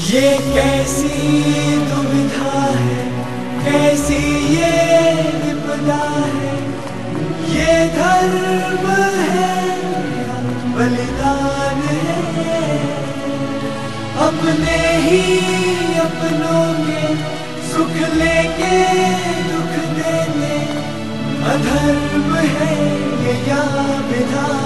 ये कैसी दुविधा है? कैसी ये विपदा है? ये धर्म है, बलिदान है। अपने ही अपनों के सुख लेके दुख देने, अधर्म है ये या विधान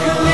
can